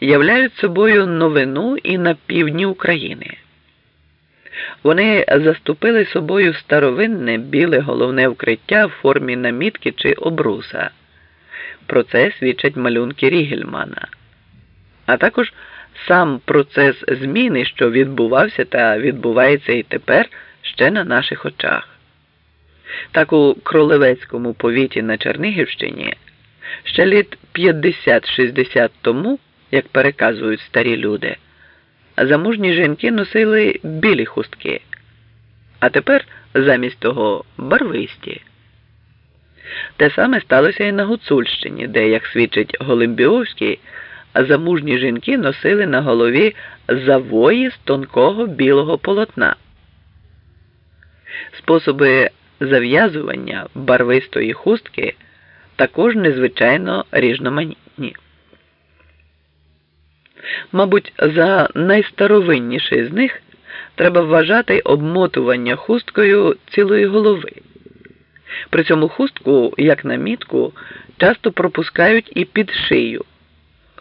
являють собою новину і на півдні України. Вони заступили собою старовинне біле головне вкриття в формі намітки чи обруса. Про це свідчать малюнки Рігельмана, а також сам процес зміни, що відбувався та відбувається і тепер ще на наших очах. Так у Кролевецькому повіті на Чернігівщині ще літ 50-60 тому, як переказують старі люди, замужні жінки носили білі хустки, а тепер замість того барвисті. Те саме сталося і на Гуцульщині, де, як свідчить Голимбіовський, замужні жінки носили на голові завої з тонкого білого полотна. Способи зав'язування барвистої хустки також незвичайно різноманітні. Мабуть, за найстаровинніший з них треба вважати обмотування хусткою цілої голови. При цьому хустку, як намітку, часто пропускають і під шию,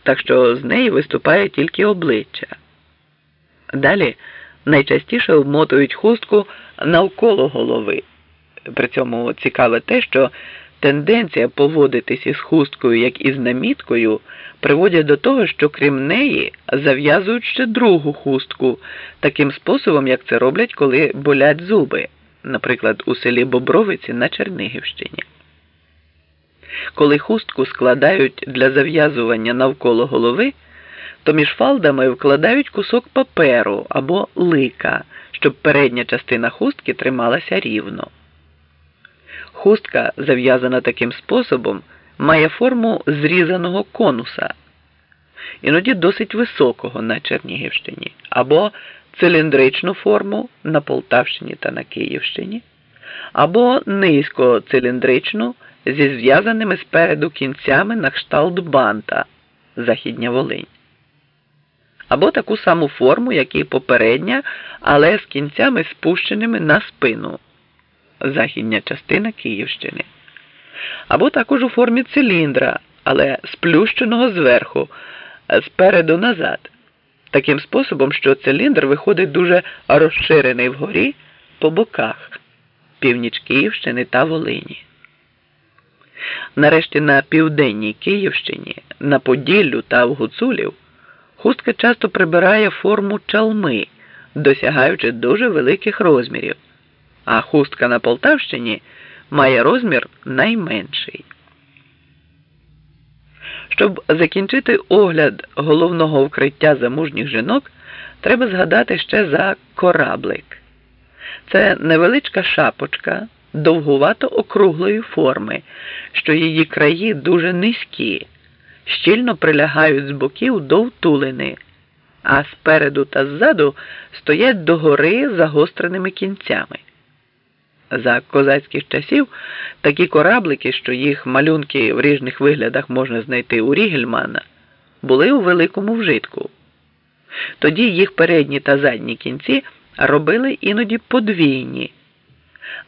так що з неї виступає тільки обличчя. Далі найчастіше обмотують хустку навколо голови. При цьому цікаве те, що тенденція поводитись із хусткою, як із наміткою, приводять до того, що крім неї зав'язують ще другу хустку, таким способом, як це роблять, коли болять зуби, наприклад, у селі Бобровиці на Чернигівщині. Коли хустку складають для зав'язування навколо голови, то між фалдами вкладають кусок паперу або лика, щоб передня частина хустки трималася рівно. Хустка, зав'язана таким способом, має форму зрізаного конуса, іноді досить високого на Чернігівщині, або циліндричну форму на Полтавщині та на Київщині, або низькоциліндричну зі зв'язаними спереду кінцями на кшталт банта Західня Волинь. Або таку саму форму, як і попередня, але з кінцями спущеними на спину західня частина Київщини. Або також у формі циліндра, але сплющеного зверху, спереду назад. Таким способом, що циліндр виходить дуже розширений вгорі по боках північ Київщини та Волині. Нарешті на південній Київщині, на Поділлю та в Гуцулів хустка часто прибирає форму чалми, досягаючи дуже великих розмірів, а хустка на Полтавщині має розмір найменший. Щоб закінчити огляд головного вкриття замужніх жінок, треба згадати ще за кораблик. Це невеличка шапочка довгувато округлої форми, що її краї дуже низькі, щільно прилягають з боків до втулини, а спереду та ззаду стоять догори загостреними кінцями. За козацьких часів такі кораблики, що їх малюнки в різних виглядах можна знайти у Рігельмана, були у великому вжитку. Тоді їх передні та задні кінці робили іноді подвійні,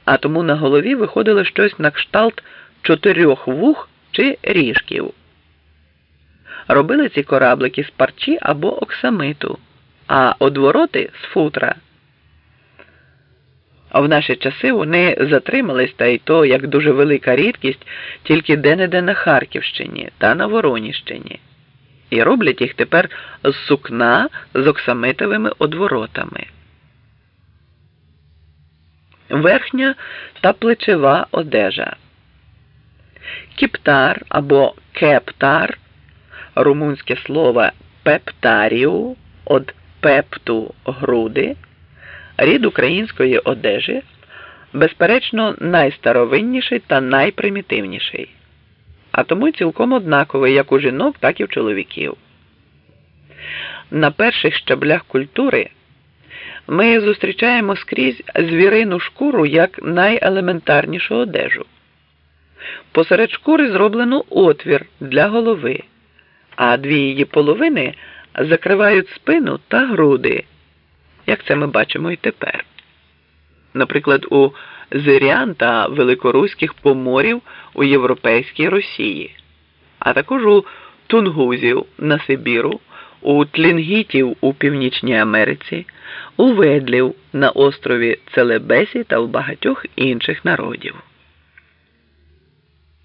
а тому на голові виходило щось на кшталт чотирьох вух чи ріжків. Робили ці кораблики з парчі або оксамиту, а одвороти з футра. А в наші часи вони затримались, та й то як дуже велика рідкість тільки де-не-де на Харківщині та на Вороніщині. І роблять їх тепер з сукна з оксамитовими одворотами. Верхня та плечева одежа. Кіптар або кептар, румунське слово пептаріу од пепту груди рід української одежі, безперечно, найстаровинніший та найпримітивніший, а тому цілком однаковий як у жінок, так і в чоловіків. На перших щаблях культури ми зустрічаємо скрізь звірину шкуру як найелементарнішу одежу. Посеред шкури зроблено отвір для голови, а дві її половини закривають спину та груди як це ми бачимо і тепер. Наприклад, у зирян та великоруських поморів у Європейській Росії, а також у тунгузів на Сибіру, у тлінгітів у Північній Америці, у ведлів на острові Целебесі та у багатьох інших народів.